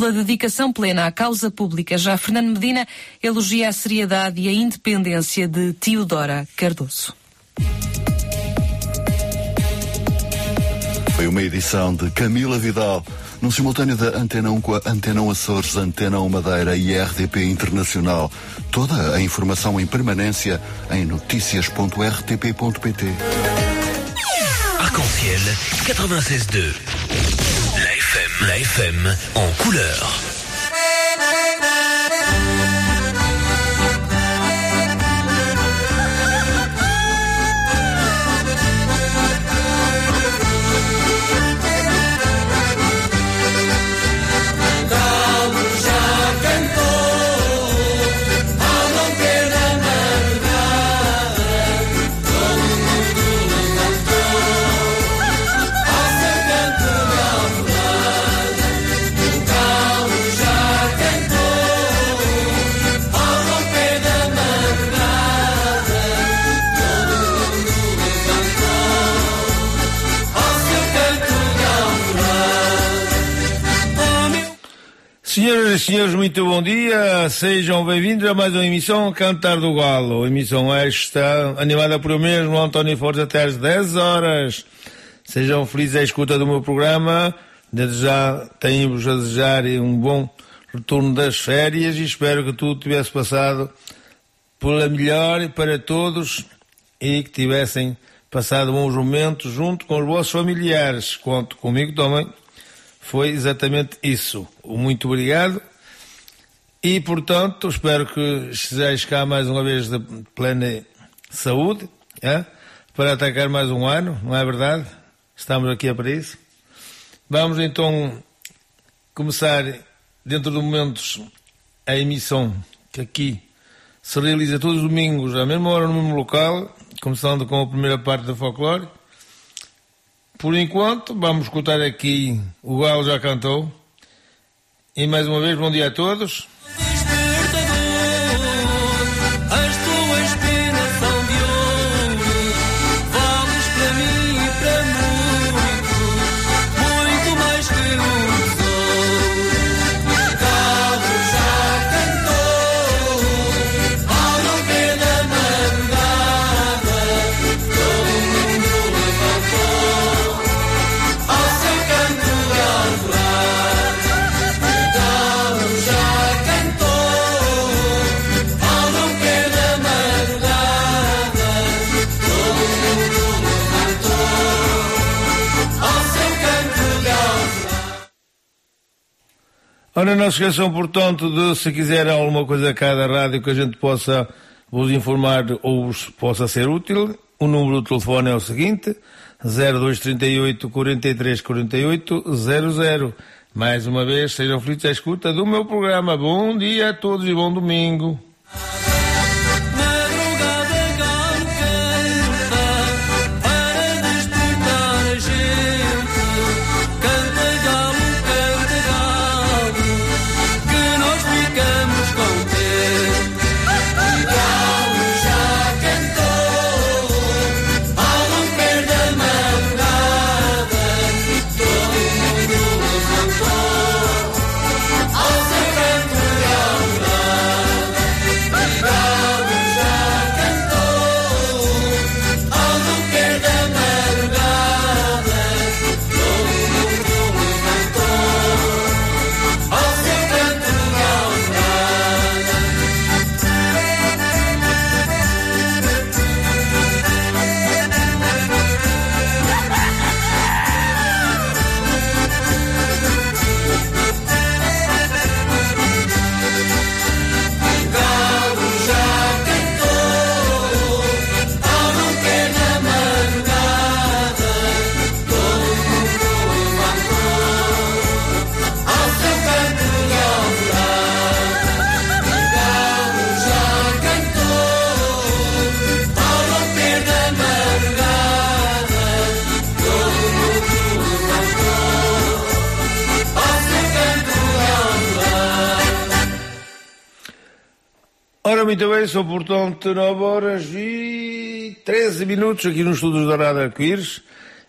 pela dedicação plena à causa pública. Já Fernando Medina elogia a seriedade e a independência de Teodora Cardoso. Foi uma edição de Camila Vidal, no simultâneo da Antena 1 com a Antena 1 Açores, Antena 1 Madeira e RDP Internacional. Toda a informação em permanência em notícias.rtp.pt. Arc-en-ciel 96.2. La FM, en couleur. Senhoras e senhores, muito bom dia. Sejam bem-vindos a mais uma emissão Cantar do Galo. Emissão esta animada por eu mesmo, António Fortes, até às 10 horas. Sejam felizes à escuta do meu programa. Desde já tenho-vos a desejar um bom retorno das férias e espero que tudo tivesse passado pela melhor para todos e que tivessem passado bons momentos junto com os vossos familiares. Conto comigo também foi exatamente isso. Muito obrigado. E, portanto, espero que estejais cá mais uma vez de plena saúde, é? para atacar mais um ano, não é verdade? Estamos aqui para isso. Vamos então começar, dentro de momentos, a emissão que aqui se realiza todos os domingos, à mesma hora, no mesmo local, começando com a primeira parte do folclore por enquanto, vamos escutar aqui o Galo já cantou. E mais uma vez, bom dia a todos. Ora, não se esqueçam, portanto, de se quiserem alguma coisa a cada rádio que a gente possa vos informar ou vos possa ser útil, o número do telefone é o seguinte, 0238 43 48 00. Mais uma vez, sejam felizes à escuta do meu programa. Bom dia a todos e bom domingo. Muito bem, são portanto 9 horas e 13 minutos aqui nos estúdios da Rádio Arco-Íris.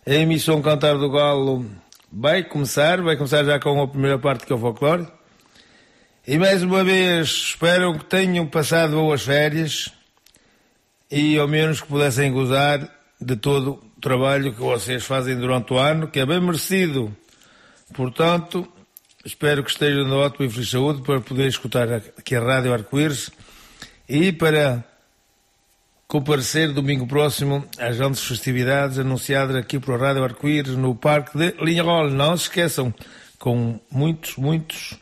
A emissão Cantar do Galo vai começar, vai começar já com a primeira parte que é o folclore. E mais uma vez, espero que tenham passado boas férias e ao menos que pudessem gozar de todo o trabalho que vocês fazem durante o ano, que é bem merecido. Portanto, espero que estejam de ótima e feliz saúde para poder escutar aqui a Rádio Arco-Íris e para comparecer domingo próximo às grandes festividades anunciadas aqui por Rádio Arco-Íris no Parque de Linhol. Não se esqueçam, com muitos, muitos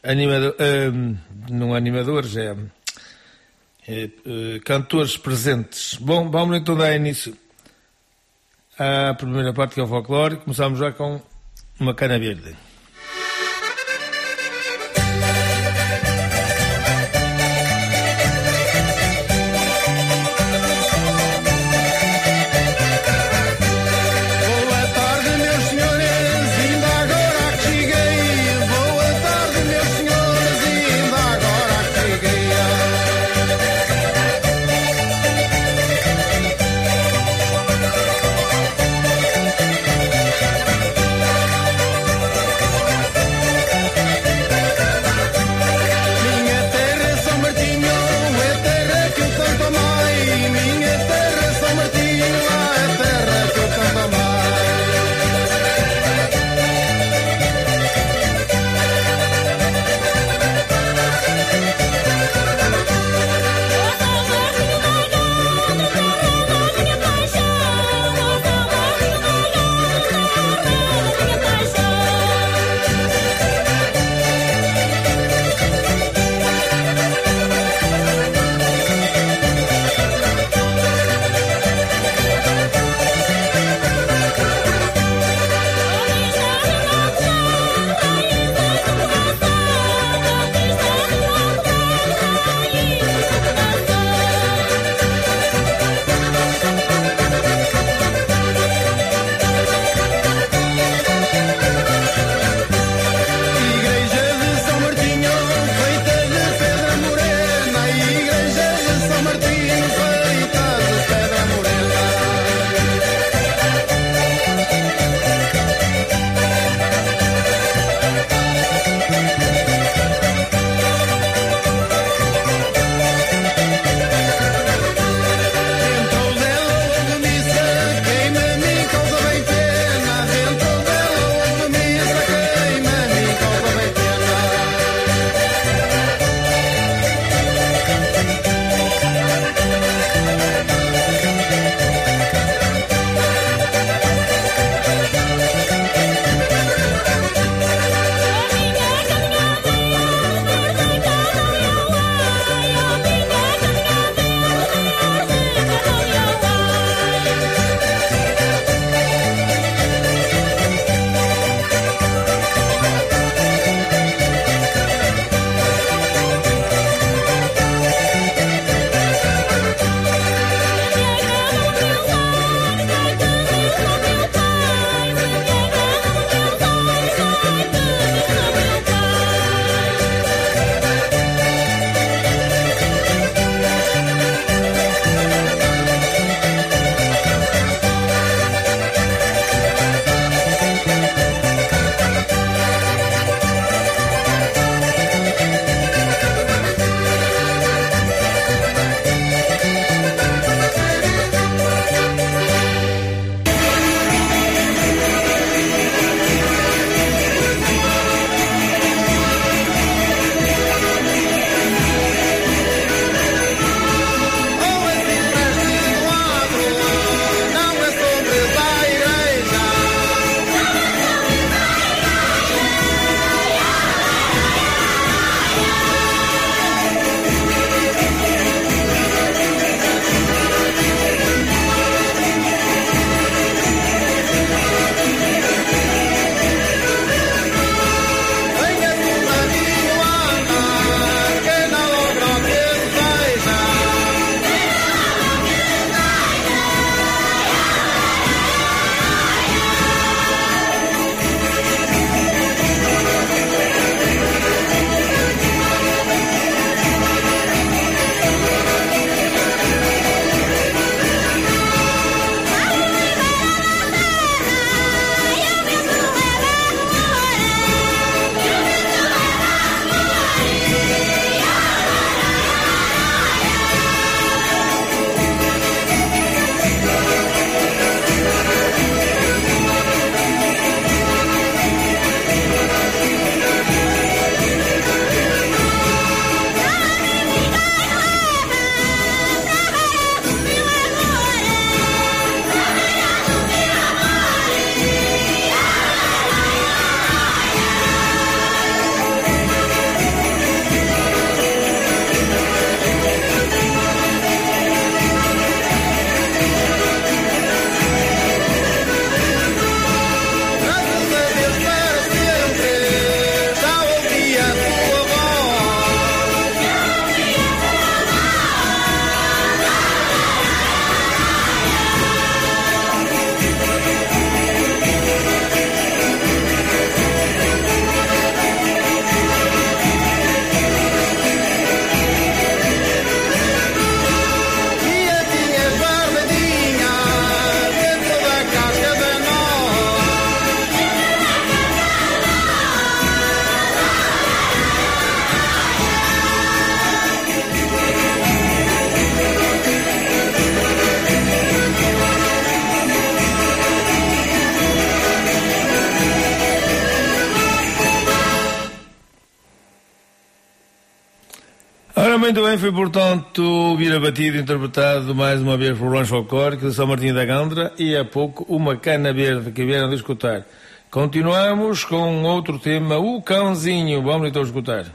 animadores, uh, não animadores, é, é uh, cantores presentes. Bom, vamos então dar início à primeira parte que é o folclore. Começamos já com uma cana verde. Muito bem, foi portanto ouvir a batida interpretado mais uma vez por Lanche Folclórico de São Martinho da Gandra e há pouco uma cana verde que vieram de escutar. Continuamos com outro tema, o cãozinho. Vamos então escutar.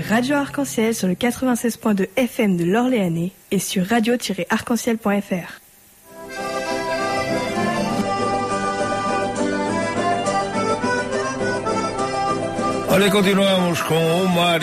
Radio Arc-en-Ciel sur le 96.2 FM de l'Orléanais et sur radio-arc-en-ciel.fr. Olha, continuamos com o mar.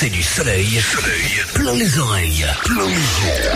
C'est du soleil, soleil, plein les oreilles, plein les yeux,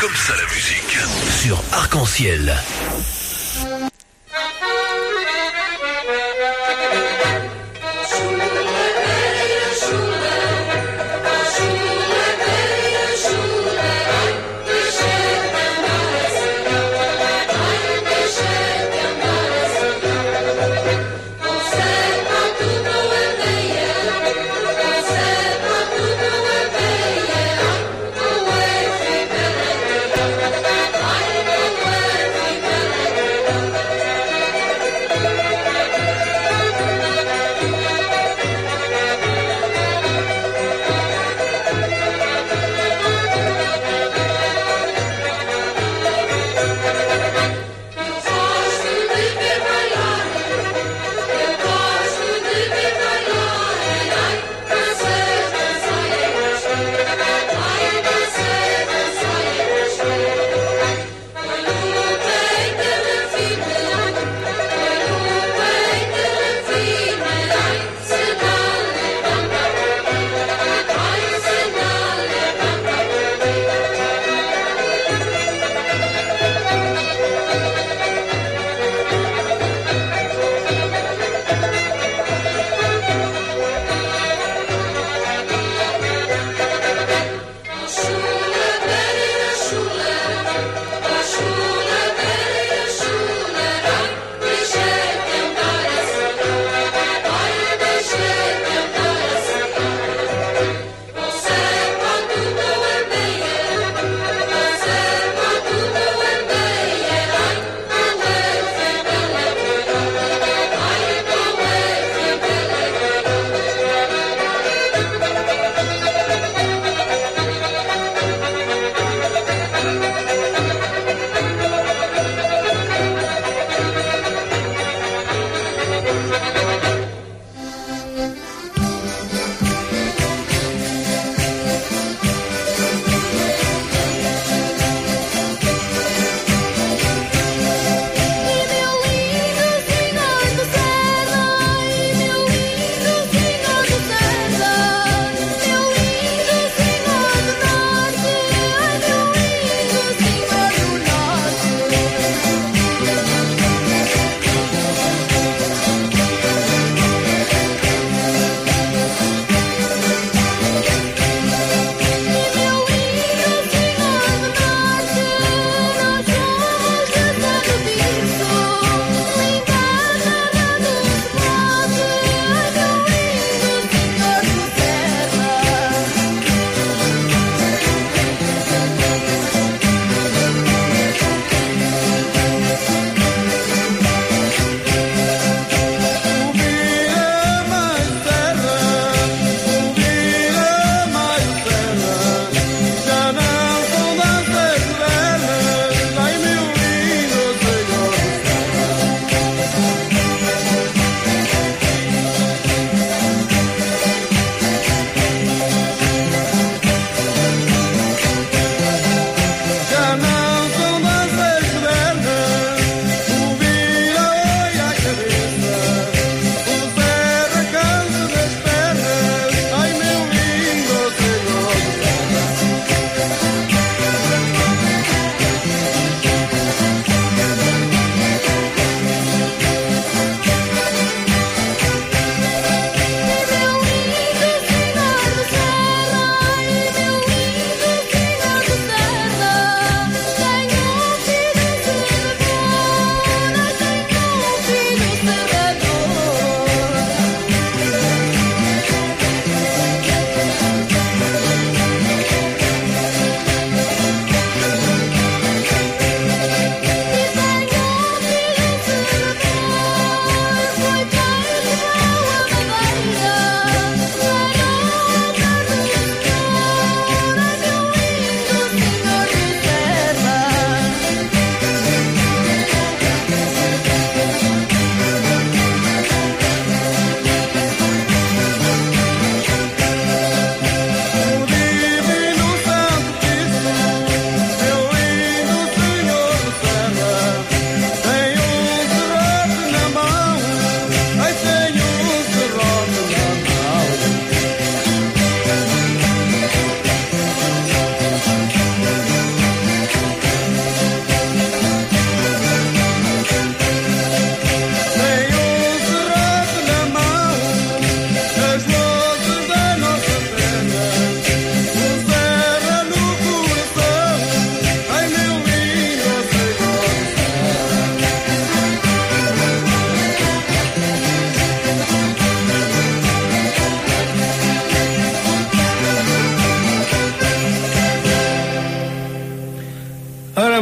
Comme ça la musique. Sur Arc-en-Ciel.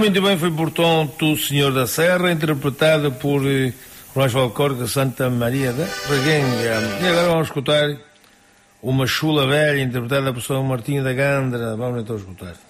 muito bem foi, portanto, o Senhor da Serra, interpretado por eh, Ruas Valcorca Santa Maria da Reguenga. E agora vamos escutar uma chula velha, interpretada por São Martinho da Gandra. Vamos então escutar.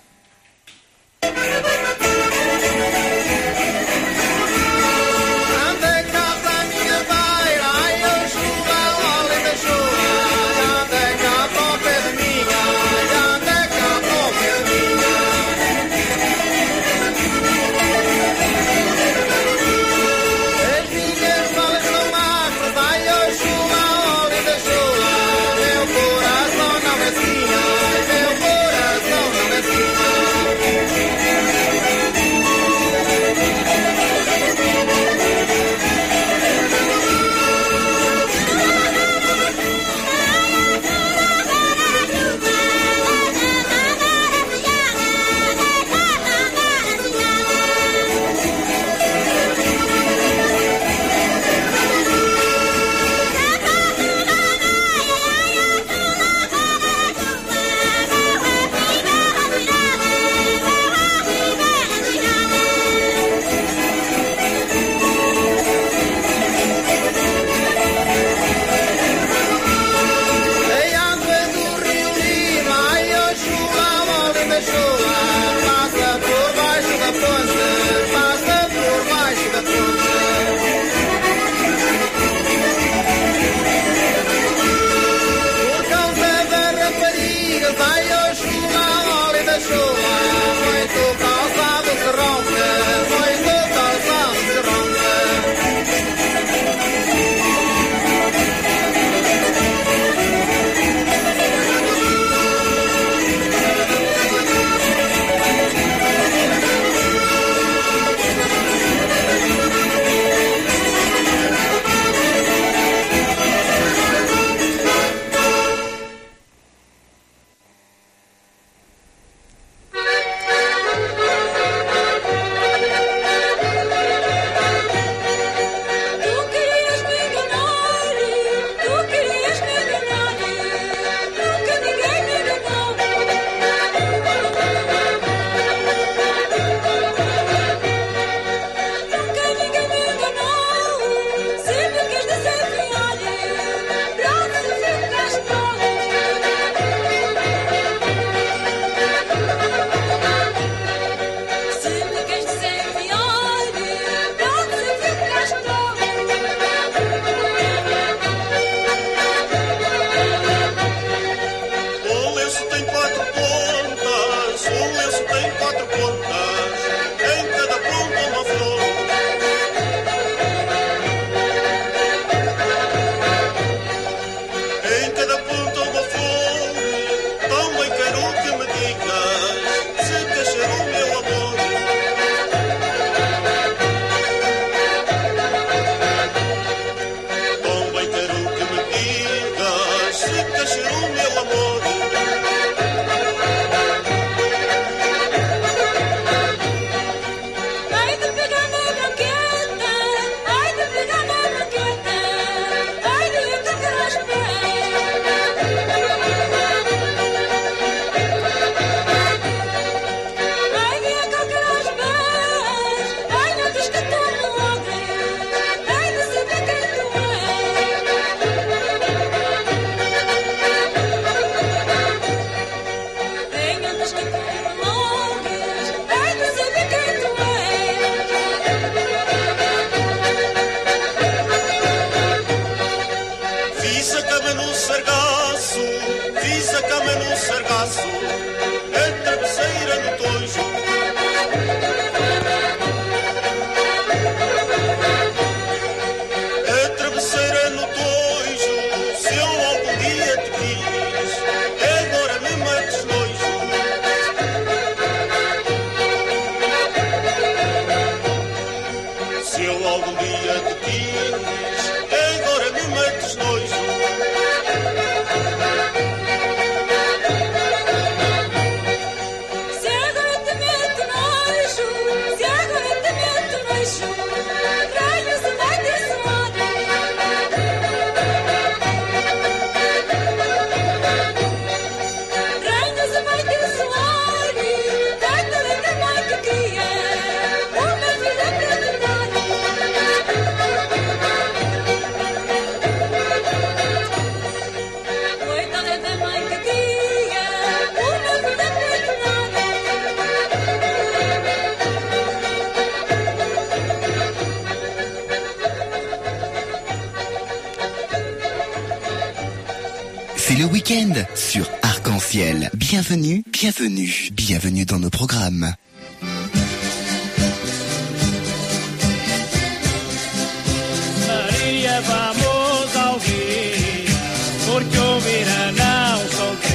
later now, so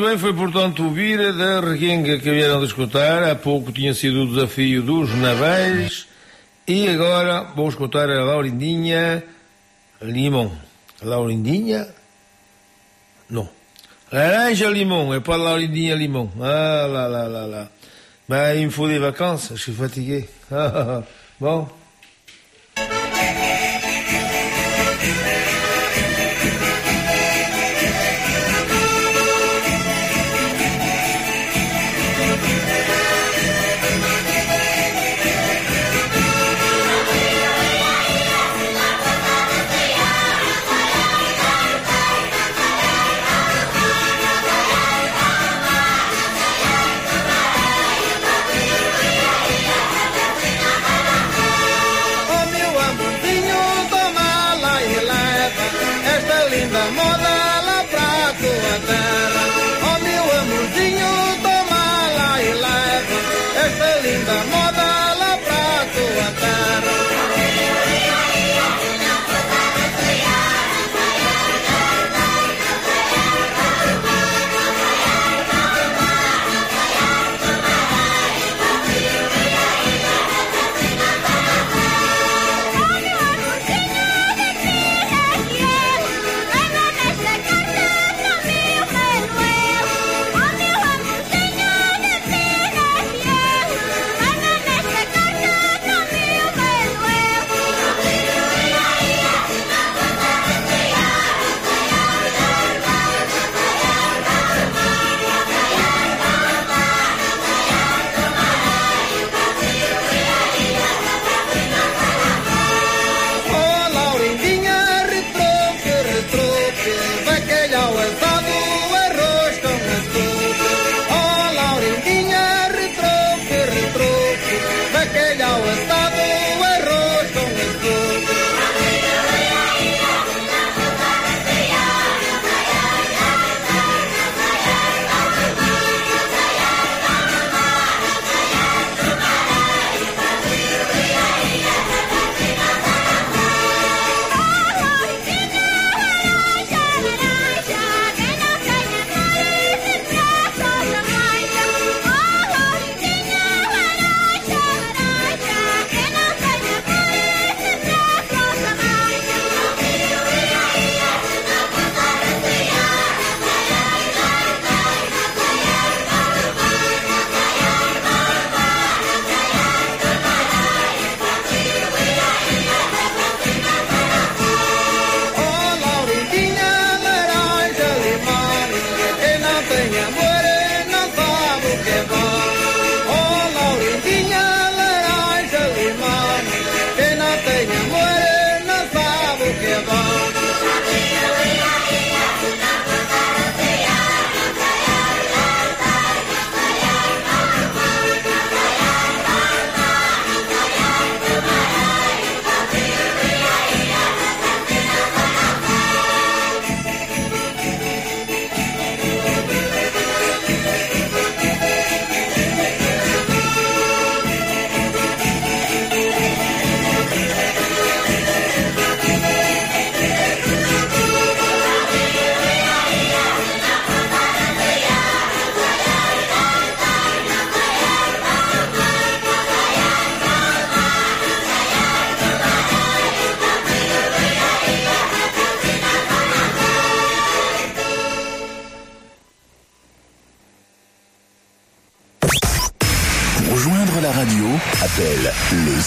Muito bem, foi portanto o vira da Reguenga que vieram de escutar. Há pouco tinha sido o desafio dos Navais. E agora vou escutar a Laurindinha Limão. Laurindinha? Não. Laranja Limão, é para Laurindinha Limão. Ah, lá, lá, lá, lá. Mais me fois de vacances, je suis fatigué. Bom...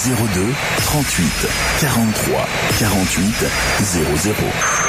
02 38 43 48 00.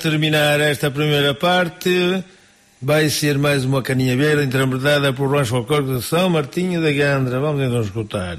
terminar esta primeira parte, vai ser mais uma caninha verde interpretada por Juan Falcão de São Martinho da Gandra. Vamos então escutar.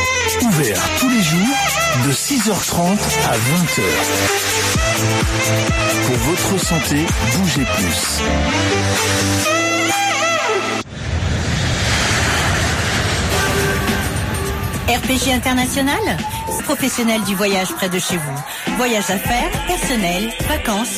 Ouvert tous les jours de 6h30 à 20h. Pour votre santé, bougez plus. RPG International Professionnel du voyage près de chez vous. Voyage d'affaires, personnel, vacances,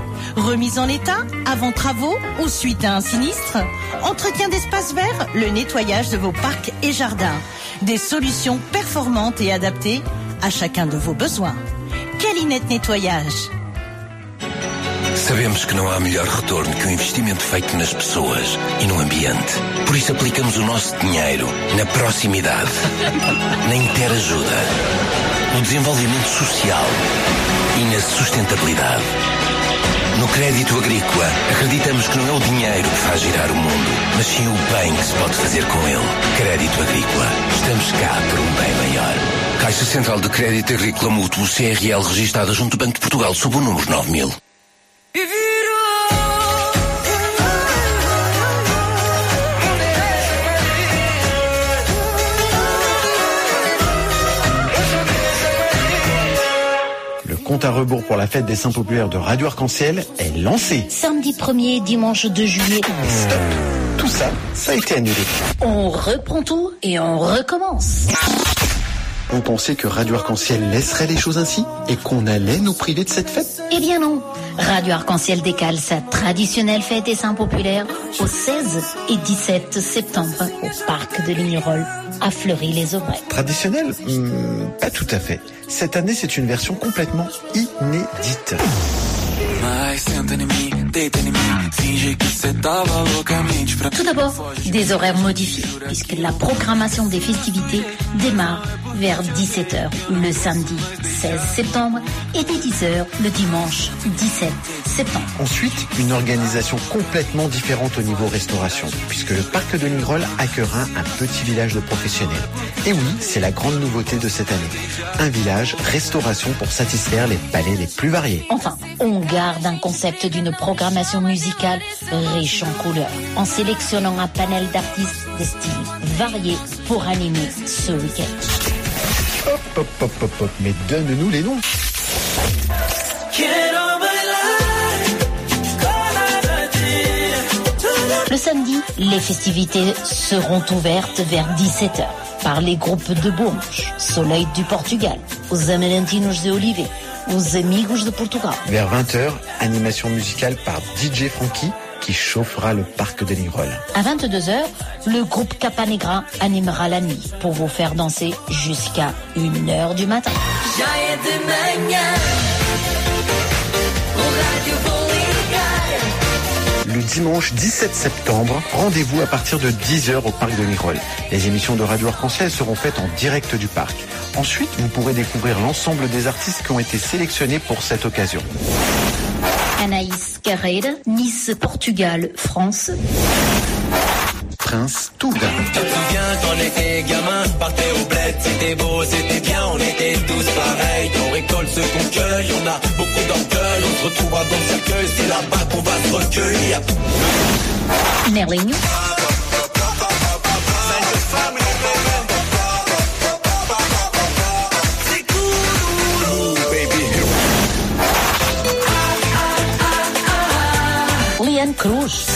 Remise en état, avant travaux ou suite à un sinistre Entretien d'espaces verts, le nettoyage de vos parcs et jardins. Des solutions performantes et adaptées à chacun de vos besoins. Calinette Nettoyage. Sabemos que não há melhor retorno que o investimento feito nas pessoas e no ambiente. Por isso aplicamos o nosso dinheiro na proximidade, na interajuda, no desenvolvimento social e na sustentabilidade. No crédito agrícola, acreditamos que não é o dinheiro que faz girar o mundo, mas sim o bem que se pode fazer com ele. Crédito agrícola. Estamos cá por um bem maior. Caixa Central de Crédito Agrícola Mútuo CRL registada junto do Banco de Portugal sob o número 9000. Compte à rebours pour la fête des Saints populaires de Radio Arc-en-Ciel est lancé. Samedi 1er et dimanche 2 juillet. Stop Tout ça, ça a été annulé. On reprend tout et on recommence. Vous pensez que Radio Arc-en-Ciel laisserait les choses ainsi et qu'on allait nous priver de cette fête? Eh bien non. Radio Arc-en-Ciel décale sa traditionnelle fête des Saints populaires au 16 et 17 septembre au parc de Lignerolles à Fleury-les-Aubrais. Traditionnel Hmm, Pas tout à fait. Cette année, c'est une version complètement inédite. Tout d'abord, des horaires modifiés, puisque la programmation des festivités démarre vers 17h le samedi 16 septembre et dès 10h le dimanche 17 septembre. Ensuite, une organisation complètement différente au niveau restauration, puisque le parc de Lignerolles accueillera un petit village de professionnels. Et oui, c'est la grande nouveauté de cette année. Un village restauration pour satisfaire les palais les plus variés. Enfin, on garde un concept d'une programmation musicale riche en couleurs, en sélectionnant un panel d'artistes de styles variés pour animer ce week-end. Hop, hop, hop, hop, hop, mais donne-nous les noms. Le samedi, les festivités seront ouvertes vers 17h par les groupes de Bourges, Soleil du Portugal, os Amarentinos de Olivet, os Amigos de Portugal. Vers 20h, animation musicale par DJ Frankie qui chauffera le parc de Lignerolles. À 22h, le groupe Capanegra animera la nuit pour vous faire danser jusqu'à 1h du matin. Le dimanche 17 septembre, rendez-vous à partir de 10h au parc de Lignerolles. Les émissions de Radio Arc-en-Ciel seront faites en direct du parc. Ensuite, vous pourrez découvrir l'ensemble des artistes qui ont été sélectionnés pour cette occasion. Anaïs Carreira, Nice, Portugal, France. Prince Toug. Tu te souviens quand on était gamin, partait au bled, c'était beau, c'était bien, on était tous pareils. On récolte ce qu'on cueille, on a beaucoup d'orgueil, on se retrouvera dans le cercueil, c'est là-bas qu'on va se recueillir. Nerlinho. Liane Cruz.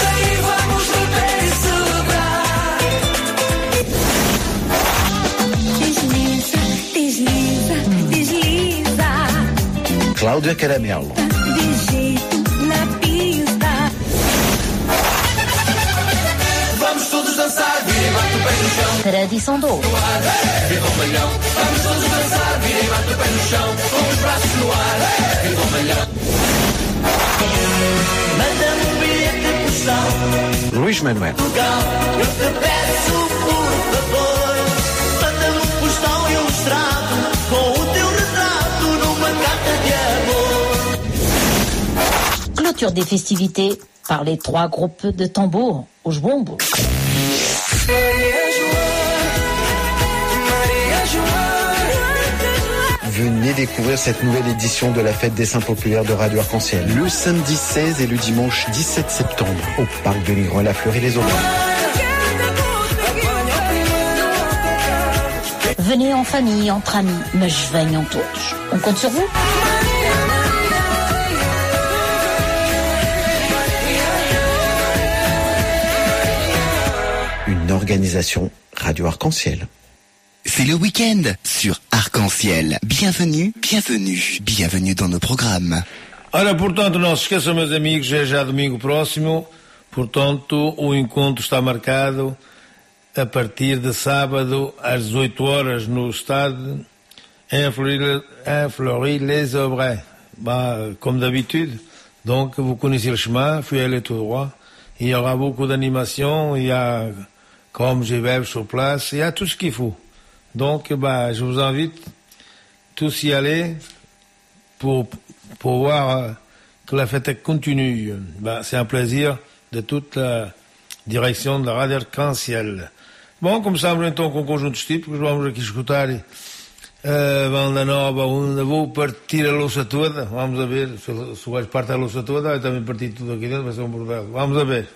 Cláudia Caramelo. De jeito na pista. Vamos todos dançar, e bate o pé no chão. Tradição do ouro. Viva o malhão, vamos todos dançar, e bate o pé no chão, com os braços no ar. Viva o malhão. Manda-me um bilhete postal, Luís Manuel. Portugal. Eu te peço, Clôture des festivités par les trois groupes de tambour aux bombos. Venez découvrir cette nouvelle édition de la fête des Saints populaires de Radio Arc-en-Ciel. Le samedi 16 et le dimanche 17 septembre au parc de Lignerolles à Fleury-les-Aubrais. Venez en famille, entre amis, mas venham todos. On compte sur vous organisation Radio Arc-en-Ciel. C'est le week-end sur Arc-en-Ciel. Bienvenue, bienvenue, bienvenue dans nos programmes. Ora, portanto, não se esqueçam, meus amigos, é já domingo próximo. Portanto, o encontro está marcado a partir de sábado às 18 horas no estade em Fleury- em Fleury-les-Aubrais. Bah, comme d'habitude. Donc, vous connaissez le chemin, aller tout droit. Il y aura beaucoup d'animation, il y a comme vais sur place, il y a tout ce qu'il faut. Donc, bah, je vous invite tous y aller pour, pour voir euh, que la fête continue. Ben, c'est un plaisir de toute la direção da Rádio Arcânciel. Bom, começamos então com conjuntos típicos, vamos aqui escutar a banda nova, onde vou partir a louça toda. Vamos a ver, se, se o gajo parte a louça toda, vai também partir tudo aqui dentro, vai ser um bordel. Vamos a ver.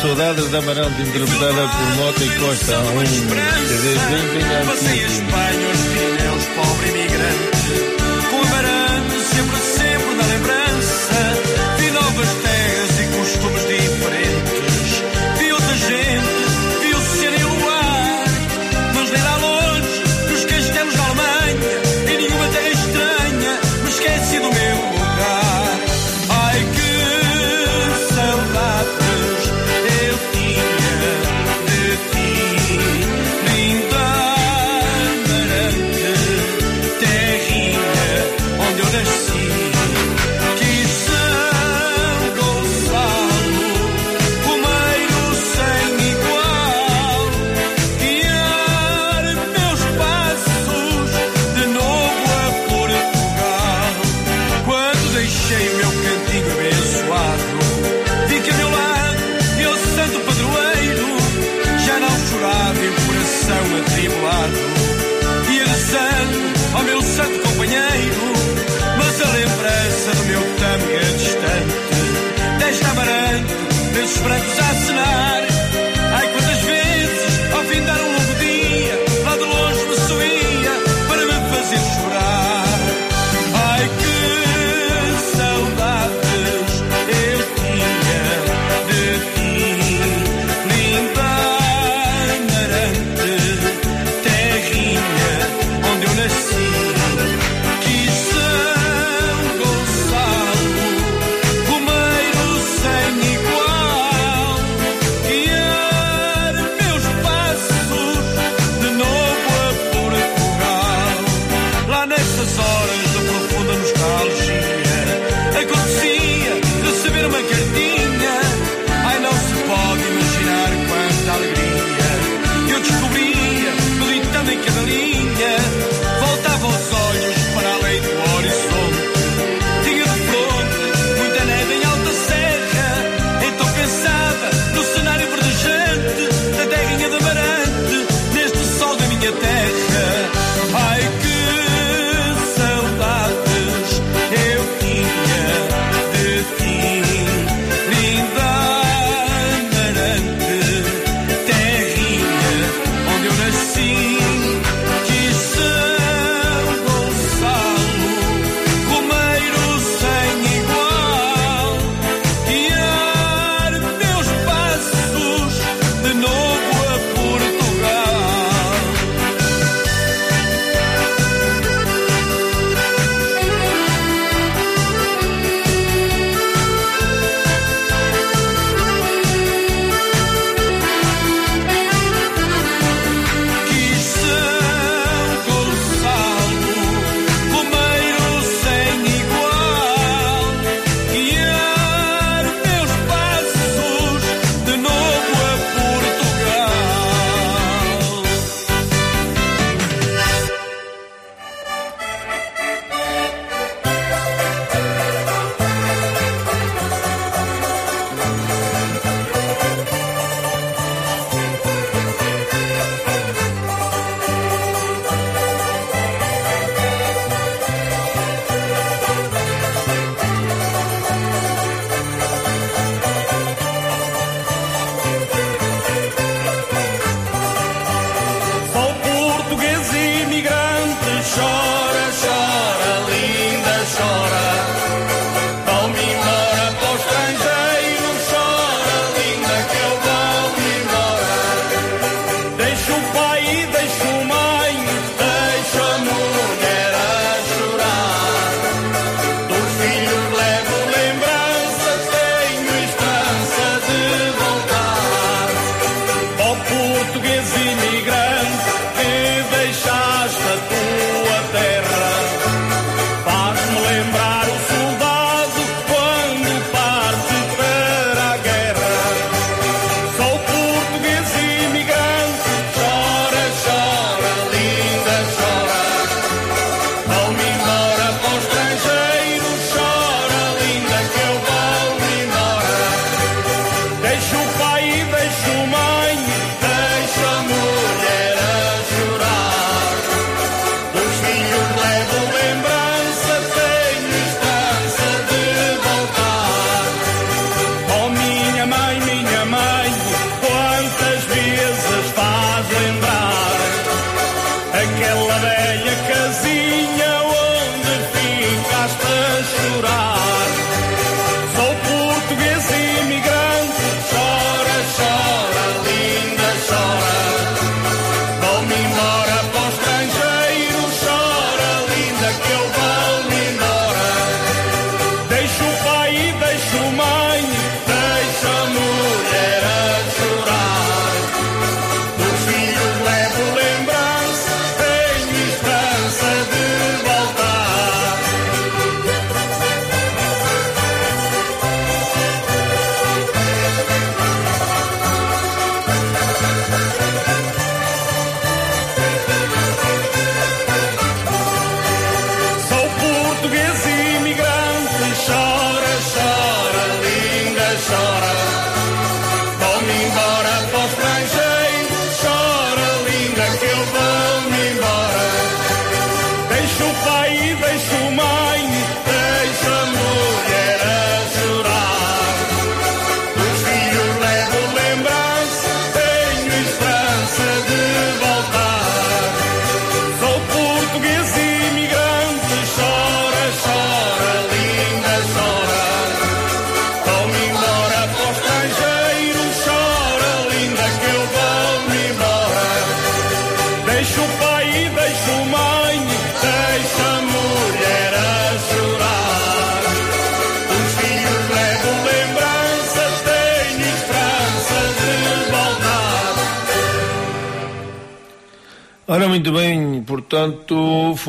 Saudades da Amarante, interpretada por Mota e Costa. Um desde bem bem Espanha, os pneus, pobre imigrante. Com o sempre, sempre na lembrança.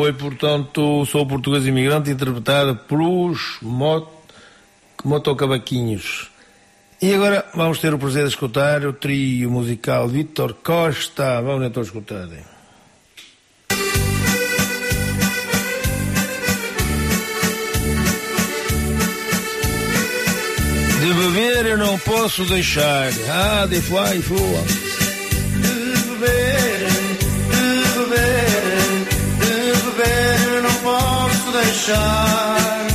Foi, portanto, Sou Português Imigrante, interpretada pelos mot motocavaquinhos. E agora vamos ter o prazer de escutar o trio musical Vítor Costa. Vamos então escutar. De beber eu não posso deixar. Ah, de fly, fua. Beber não posso deixar.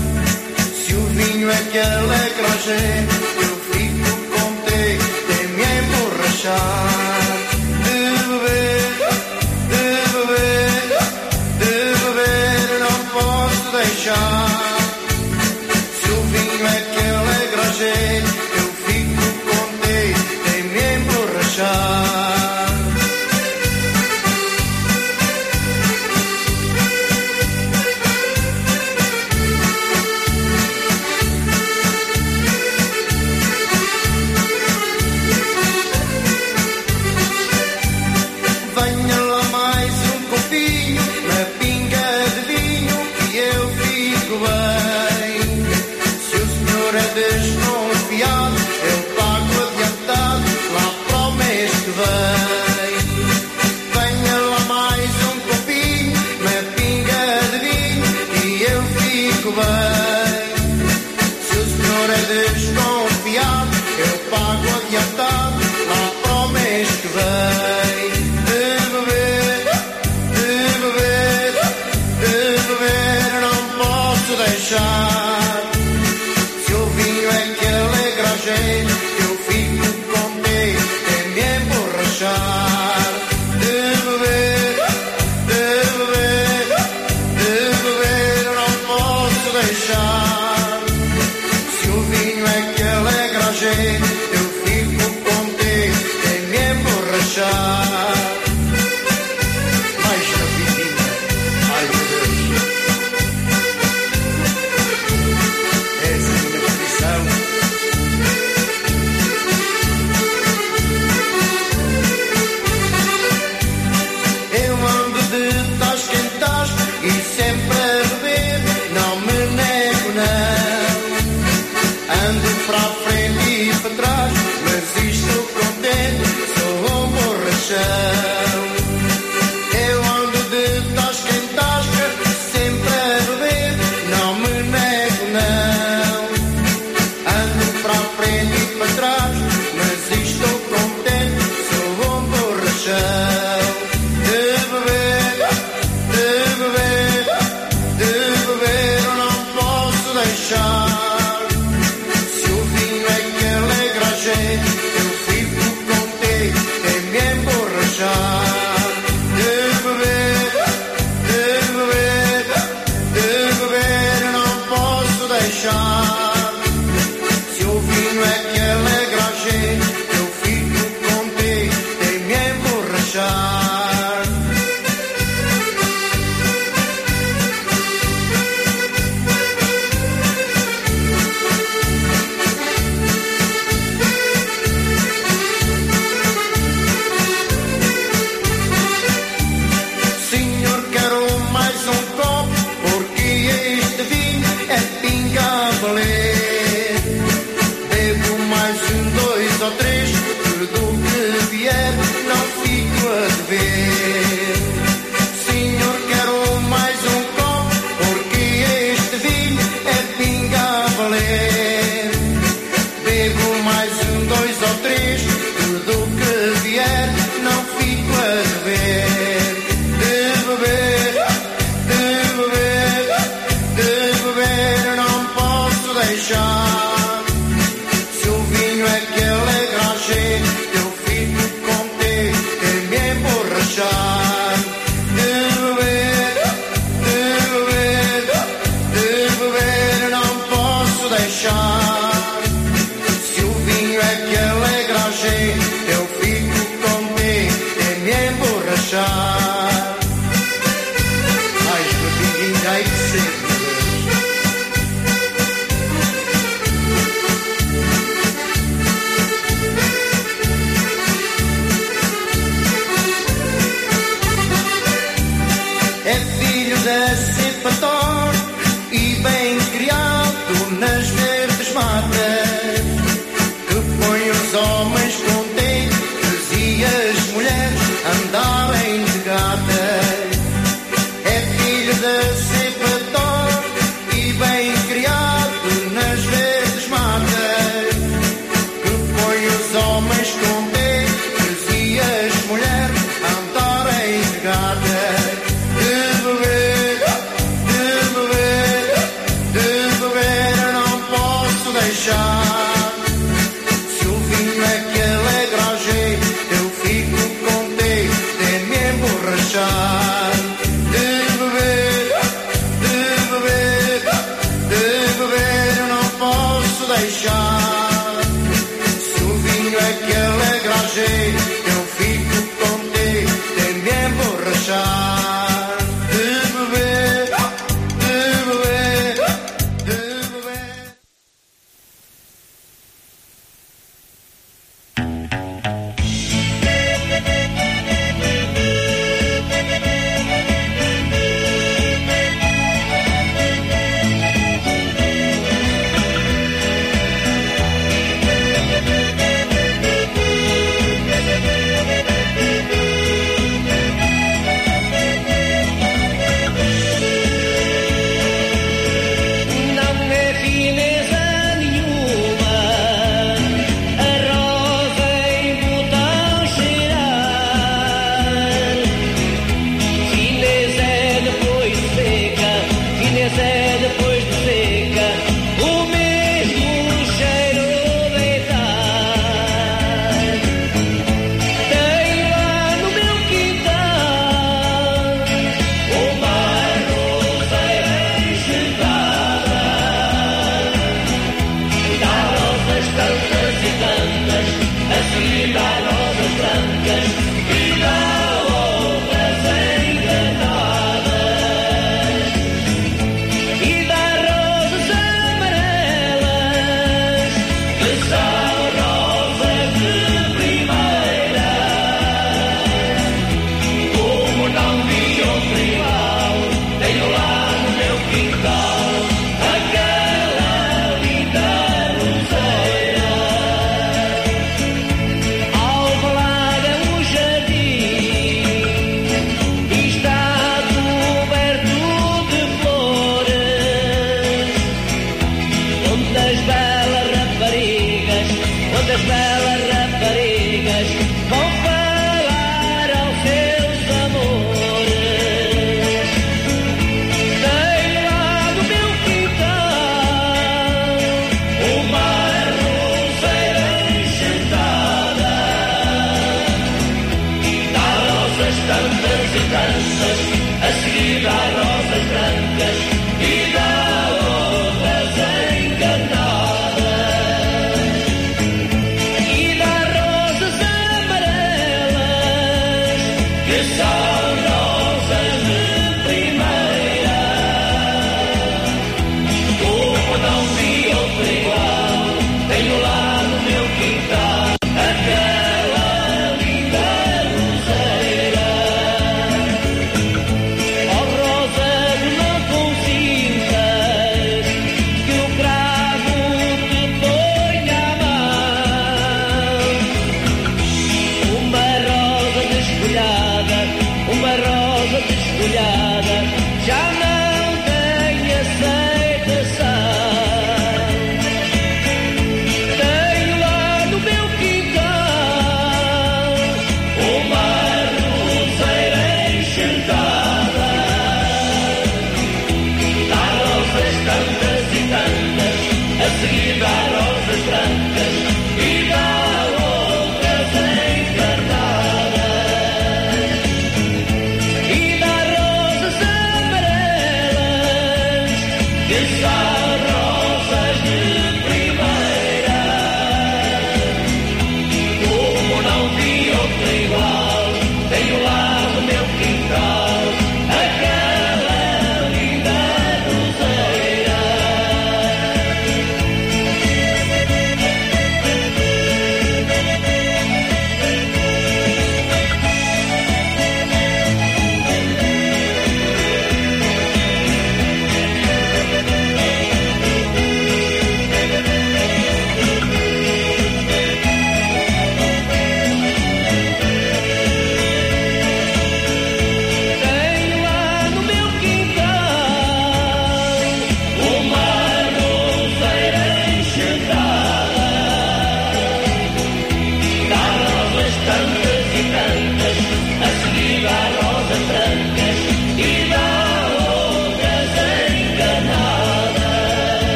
Se o vinho é que alegra a gente, eu fico contente em me emborrachar. De beber,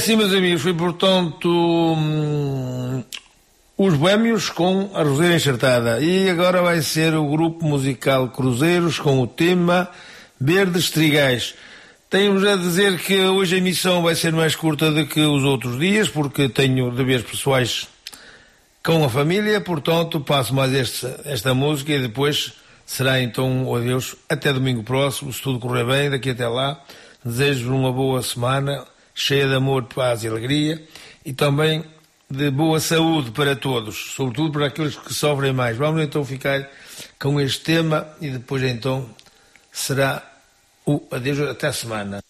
assim, meus amigos, foi portanto hum, os Boémios com a Roseira Enxertada. E agora vai ser o grupo musical Cruzeiros com o tema Verdes Trigais. Tenho-vos a dizer que hoje a emissão vai ser mais curta do que os outros dias, porque tenho deveres pessoais com a família, portanto passo mais esta música e depois será então o adeus até domingo próximo, se tudo correr bem, daqui até lá. Desejo-vos uma boa semana, cheia de amor, paz e alegria e também de boa saúde para todos, sobretudo para aqueles que sofrem mais. Vamos então ficar com este tema e depois então será o adeus até a semana.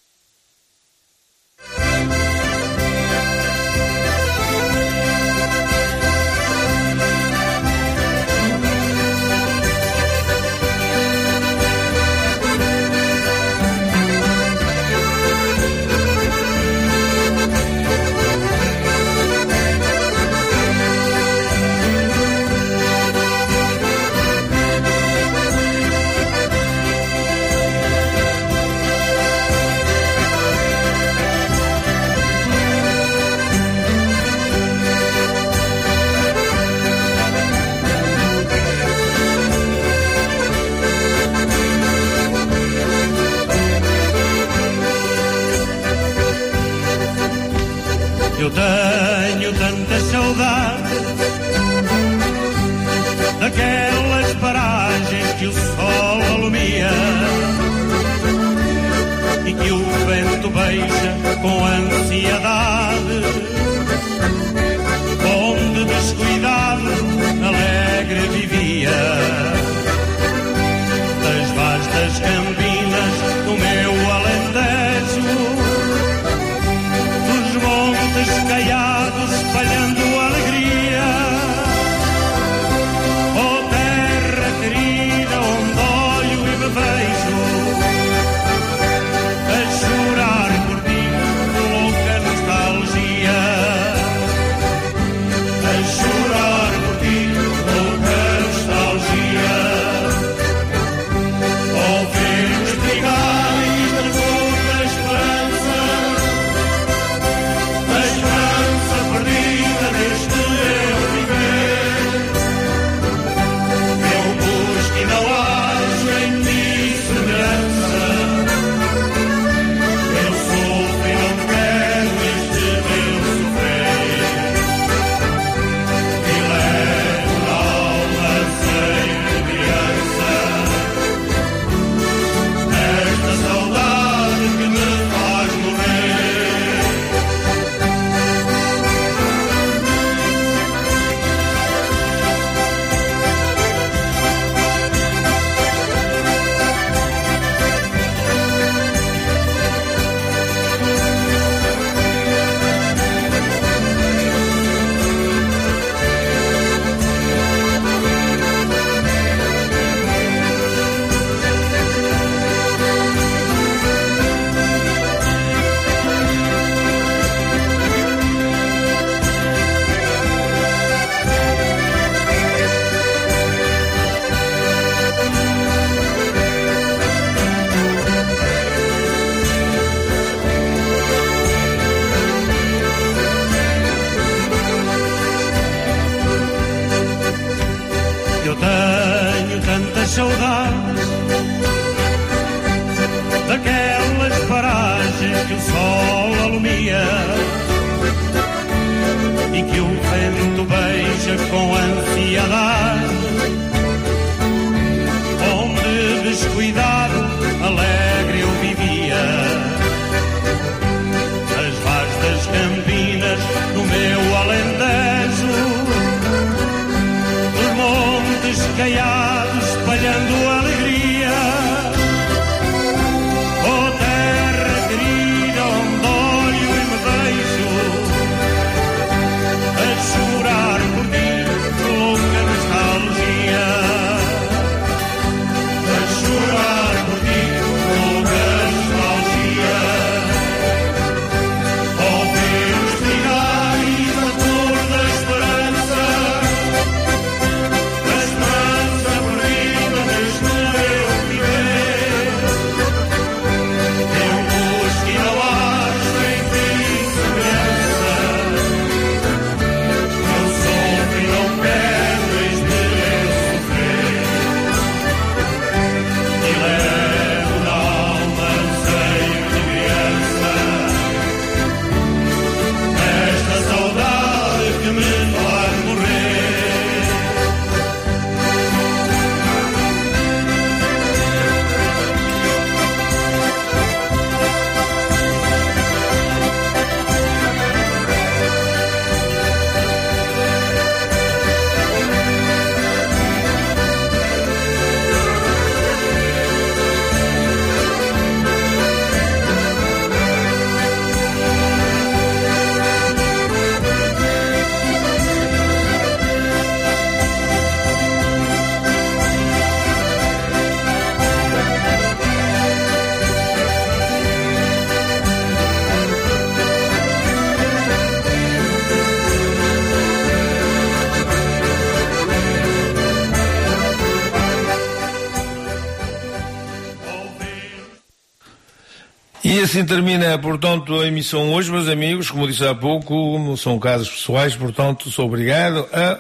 Assim termina, portanto, a emissão hoje, meus amigos. Como disse há pouco, são casos pessoais, portanto, sou obrigado a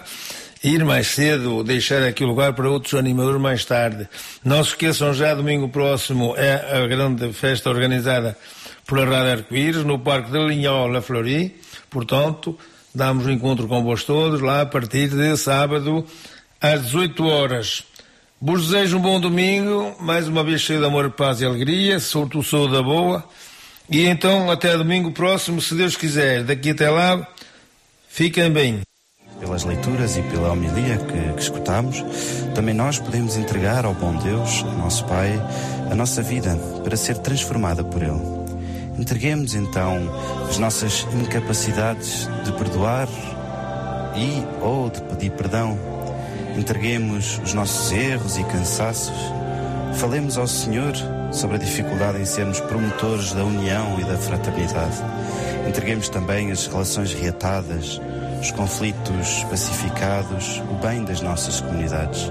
ir mais cedo, deixar aqui o lugar para outros animadores mais tarde. Não se esqueçam já, domingo próximo é a grande festa organizada pela Rádio Arco-Íris, no Parque de Linhola, Flori. Portanto, damos um encontro com vós todos lá a partir de sábado às 18 horas. Vos desejo um bom domingo, mais uma vez cheio de amor, paz e alegria, sorte saúde da boa. E então, até domingo próximo, se Deus quiser. Daqui até lá, fiquem bem. Pelas leituras e pela homilia que, que escutamos, também nós podemos entregar ao bom Deus, nosso Pai, a nossa vida para ser transformada por Ele. Entreguemos então as nossas incapacidades de perdoar e ou de pedir perdão. Entreguemos os nossos erros e cansaços. Falemos ao Senhor sobre a dificuldade em sermos promotores da união e da fraternidade. Entreguemos também as relações reatadas, os conflitos pacificados, o bem das nossas comunidades.